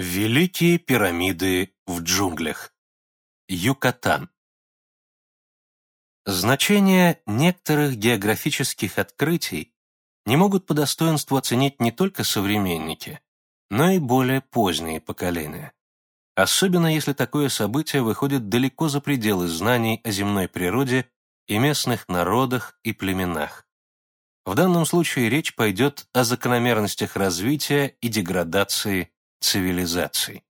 Великие пирамиды в джунглях. Юкатан. Значение некоторых географических открытий не могут по достоинству оценить не только современники, но и более поздние поколения. Особенно если такое событие выходит далеко за пределы знаний о земной природе и местных народах и племенах. В данном случае речь пойдет о закономерностях развития и деградации цивилизаций.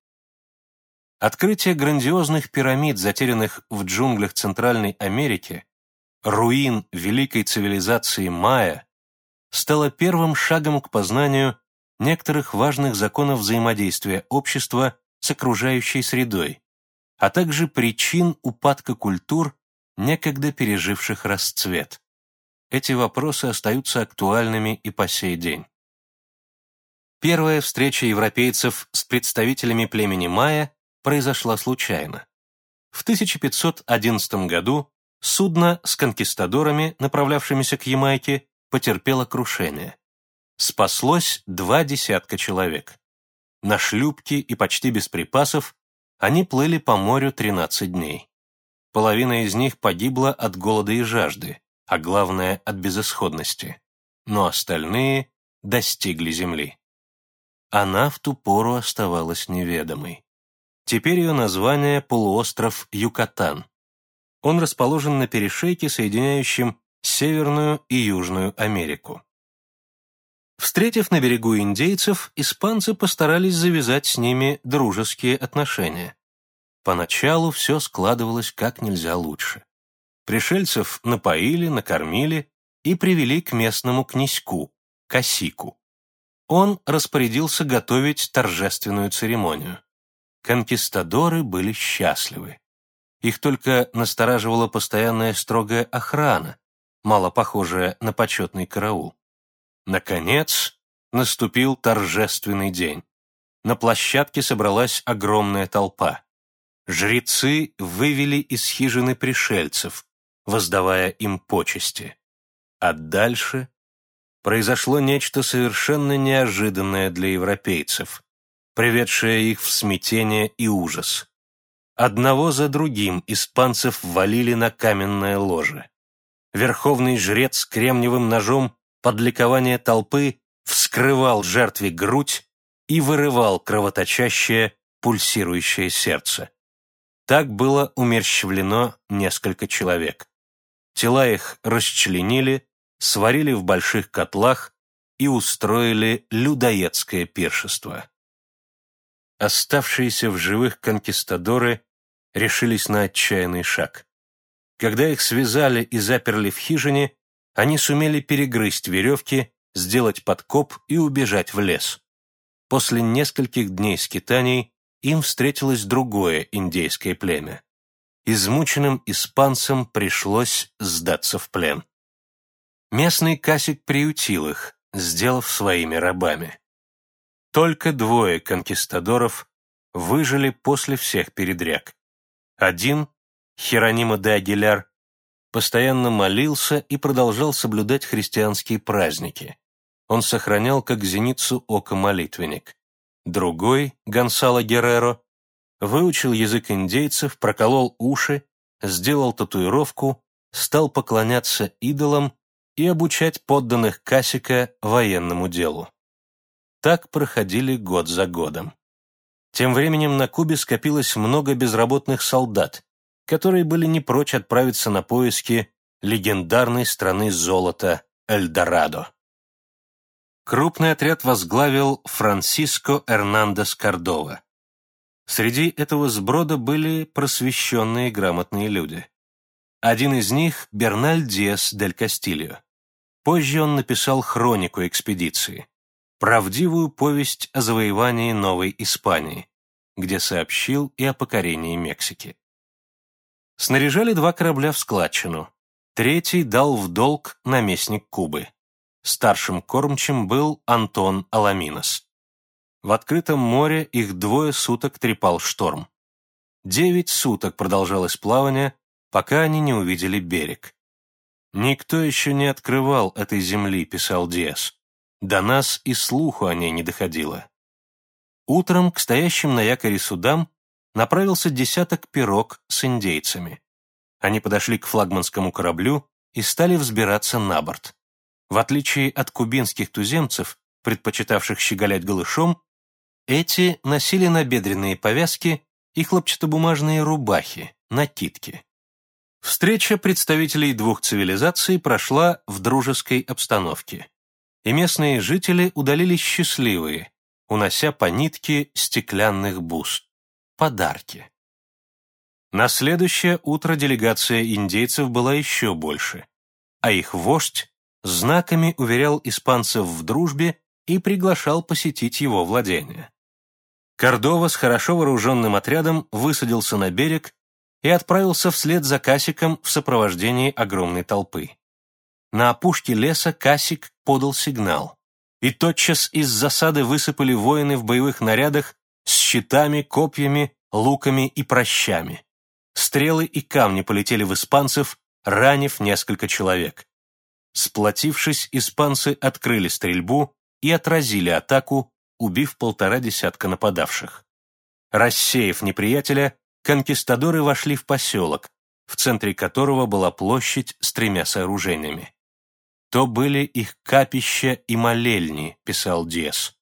Открытие грандиозных пирамид, затерянных в джунглях Центральной Америки, руин великой цивилизации майя, стало первым шагом к познанию некоторых важных законов взаимодействия общества с окружающей средой, а также причин упадка культур, некогда переживших расцвет. Эти вопросы остаются актуальными и по сей день. Первая встреча европейцев с представителями племени майя произошла случайно. В 1511 году судно с конкистадорами, направлявшимися к Ямайке, потерпело крушение. Спаслось два десятка человек. На шлюпке и почти без припасов они плыли по морю 13 дней. Половина из них погибла от голода и жажды, а главное – от безысходности. Но остальные достигли земли она в ту пору оставалась неведомой. Теперь ее название – полуостров Юкатан. Он расположен на перешейке, соединяющем Северную и Южную Америку. Встретив на берегу индейцев, испанцы постарались завязать с ними дружеские отношения. Поначалу все складывалось как нельзя лучше. Пришельцев напоили, накормили и привели к местному князьку, Косику он распорядился готовить торжественную церемонию. Конкистадоры были счастливы. Их только настораживала постоянная строгая охрана, мало похожая на почетный караул. Наконец, наступил торжественный день. На площадке собралась огромная толпа. Жрецы вывели из хижины пришельцев, воздавая им почести. А дальше произошло нечто совершенно неожиданное для европейцев, приведшее их в смятение и ужас. Одного за другим испанцев валили на каменное ложе. Верховный жрец с кремниевым ножом под ликование толпы вскрывал жертве грудь и вырывал кровоточащее, пульсирующее сердце. Так было умерщвлено несколько человек. Тела их расчленили, сварили в больших котлах и устроили людоедское пиршество. Оставшиеся в живых конкистадоры решились на отчаянный шаг. Когда их связали и заперли в хижине, они сумели перегрызть веревки, сделать подкоп и убежать в лес. После нескольких дней скитаний им встретилось другое индейское племя. Измученным испанцам пришлось сдаться в плен. Местный касик приютил их, сделав своими рабами. Только двое конкистадоров выжили после всех передряг. Один, Херонима де Агиляр, постоянно молился и продолжал соблюдать христианские праздники. Он сохранял как зеницу ока молитвенник. Другой, Гонсало Герреро, выучил язык индейцев, проколол уши, сделал татуировку, стал поклоняться идолам и обучать подданных Касика военному делу. Так проходили год за годом. Тем временем на Кубе скопилось много безработных солдат, которые были не прочь отправиться на поиски легендарной страны золота Эльдорадо. Крупный отряд возглавил Франсиско Эрнандес Кордова. Среди этого сброда были просвещенные грамотные люди. Один из них – Берналь Диас дель Кастильо. Позже он написал хронику экспедиции, правдивую повесть о завоевании Новой Испании, где сообщил и о покорении Мексики. Снаряжали два корабля в складчину. Третий дал в долг наместник Кубы. Старшим кормчим был Антон Аламинос. В открытом море их двое суток трепал шторм. Девять суток продолжалось плавание, пока они не увидели берег. «Никто еще не открывал этой земли», — писал Диас. «До нас и слуху о ней не доходило». Утром к стоящим на якоре судам направился десяток пирог с индейцами. Они подошли к флагманскому кораблю и стали взбираться на борт. В отличие от кубинских туземцев, предпочитавших щеголять голышом, эти носили набедренные повязки и хлопчатобумажные рубахи, накидки. Встреча представителей двух цивилизаций прошла в дружеской обстановке, и местные жители удалились счастливые, унося по нитке стеклянных бус. Подарки. На следующее утро делегация индейцев была еще больше, а их вождь знаками уверял испанцев в дружбе и приглашал посетить его владения. Кордова с хорошо вооруженным отрядом высадился на берег и отправился вслед за Касиком в сопровождении огромной толпы. На опушке леса Касик подал сигнал, и тотчас из засады высыпали воины в боевых нарядах с щитами, копьями, луками и прощами. Стрелы и камни полетели в испанцев, ранив несколько человек. Сплотившись, испанцы открыли стрельбу и отразили атаку, убив полтора десятка нападавших. Рассеяв неприятеля, конкистадоры вошли в поселок, в центре которого была площадь с тремя сооружениями. «То были их капища и молельни», — писал Диас.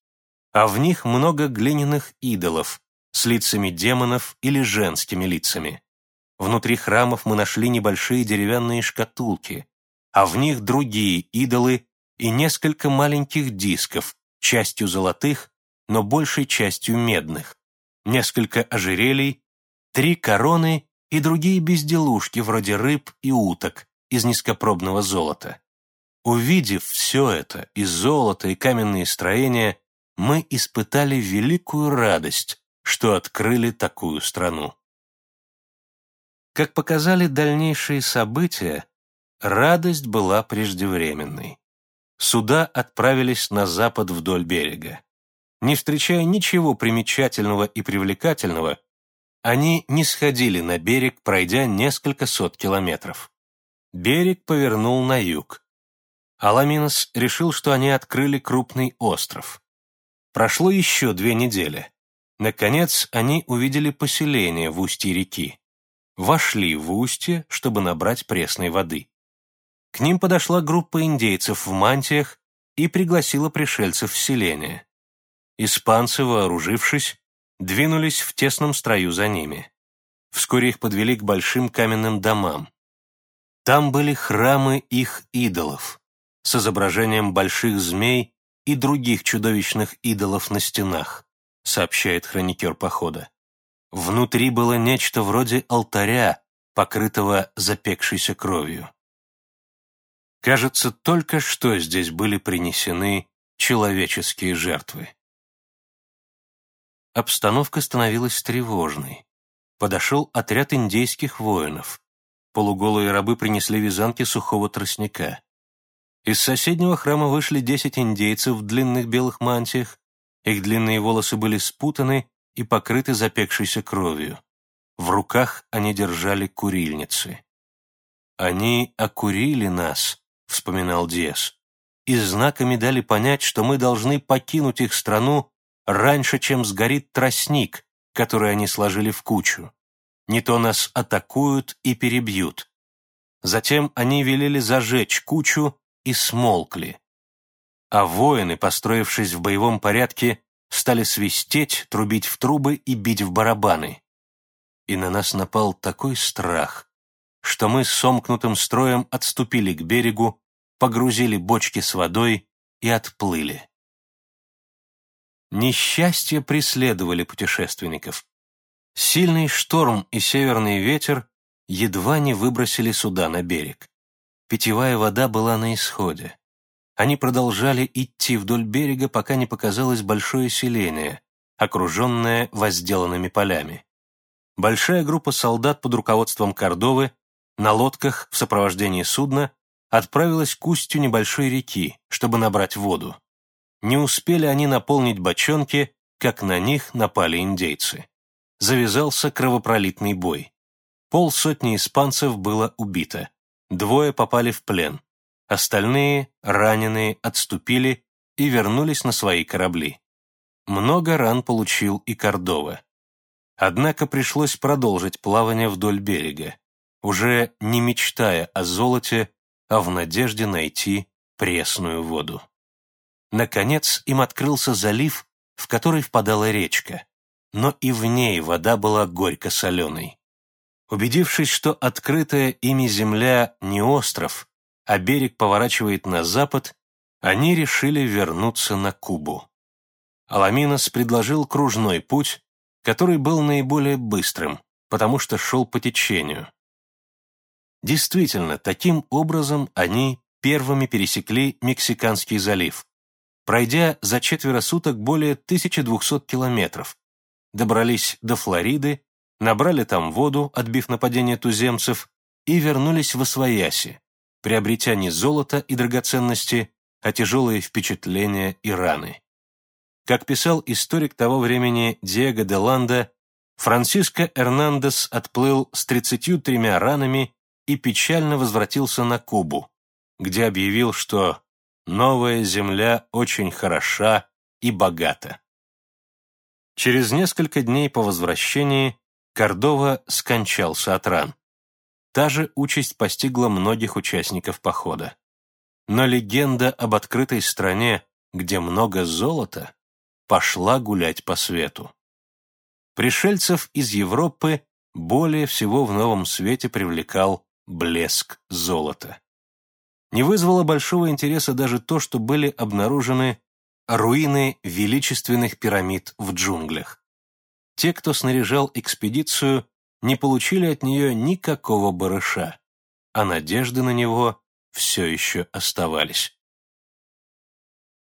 «А в них много глиняных идолов с лицами демонов или женскими лицами. Внутри храмов мы нашли небольшие деревянные шкатулки, а в них другие идолы и несколько маленьких дисков, частью золотых, но большей частью медных, несколько ожерелий, три короны и другие безделушки вроде рыб и уток из низкопробного золота. Увидев все это, и золото, и каменные строения, мы испытали великую радость, что открыли такую страну. Как показали дальнейшие события, радость была преждевременной. Суда отправились на запад вдоль берега. Не встречая ничего примечательного и привлекательного, они не сходили на берег, пройдя несколько сот километров. Берег повернул на юг, Аламинос решил, что они открыли крупный остров. Прошло еще две недели. Наконец, они увидели поселение в устье реки. Вошли в устье, чтобы набрать пресной воды. К ним подошла группа индейцев в мантиях и пригласила пришельцев в селение. Испанцы, вооружившись, двинулись в тесном строю за ними. Вскоре их подвели к большим каменным домам. Там были храмы их идолов с изображением больших змей и других чудовищных идолов на стенах, сообщает хроникер похода. Внутри было нечто вроде алтаря, покрытого запекшейся кровью. Кажется, только что здесь были принесены человеческие жертвы. Обстановка становилась тревожной. Подошел отряд индейских воинов. Полуголые рабы принесли вязанки сухого тростника. Из соседнего храма вышли десять индейцев в длинных белых мантиях. Их длинные волосы были спутаны и покрыты запекшейся кровью. В руках они держали курильницы. «Они окурили нас», — вспоминал Диас, «и знаками дали понять, что мы должны покинуть их страну раньше, чем сгорит тростник, который они сложили в кучу. Не то нас атакуют и перебьют». Затем они велели зажечь кучу и смолкли. А воины, построившись в боевом порядке, стали свистеть, трубить в трубы и бить в барабаны. И на нас напал такой страх, что мы с сомкнутым строем отступили к берегу, погрузили бочки с водой и отплыли. Несчастья преследовали путешественников. Сильный шторм и северный ветер едва не выбросили суда на берег. Питьевая вода была на исходе. Они продолжали идти вдоль берега, пока не показалось большое селение, окруженное возделанными полями. Большая группа солдат под руководством Кордовы на лодках в сопровождении судна отправилась к устью небольшой реки, чтобы набрать воду. Не успели они наполнить бочонки, как на них напали индейцы. Завязался кровопролитный бой. Полсотни испанцев было убито. Двое попали в плен. Остальные, раненые, отступили и вернулись на свои корабли. много ран получил и Кордова. Однако пришлось продолжить плавание вдоль берега, уже не мечтая о золоте, а в надежде найти пресную воду. Наконец им открылся залив, в который впадала речка, но и в ней вода была горько-соленой. Убедившись, что открытая ими земля не остров, а берег поворачивает на запад, они решили вернуться на Кубу. Аламинос предложил кружной путь, который был наиболее быстрым, потому что шел по течению. Действительно, таким образом они первыми пересекли Мексиканский залив, пройдя за четверо суток более 1200 километров, добрались до Флориды, набрали там воду, отбив нападение туземцев, и вернулись в Освояси, приобретя не золото и драгоценности, а тяжелые впечатления и раны. Как писал историк того времени Диего де Ланда, Франциско Эрнандес отплыл с 33 ранами и печально возвратился на Кубу, где объявил, что «новая земля очень хороша и богата». Через несколько дней по возвращении Кордова скончался от ран. Та же участь постигла многих участников похода. Но легенда об открытой стране, где много золота, пошла гулять по свету. Пришельцев из Европы более всего в новом свете привлекал блеск золота. Не вызвало большого интереса даже то, что были обнаружены руины величественных пирамид в джунглях. Те, кто снаряжал экспедицию, не получили от нее никакого барыша, а надежды на него все еще оставались.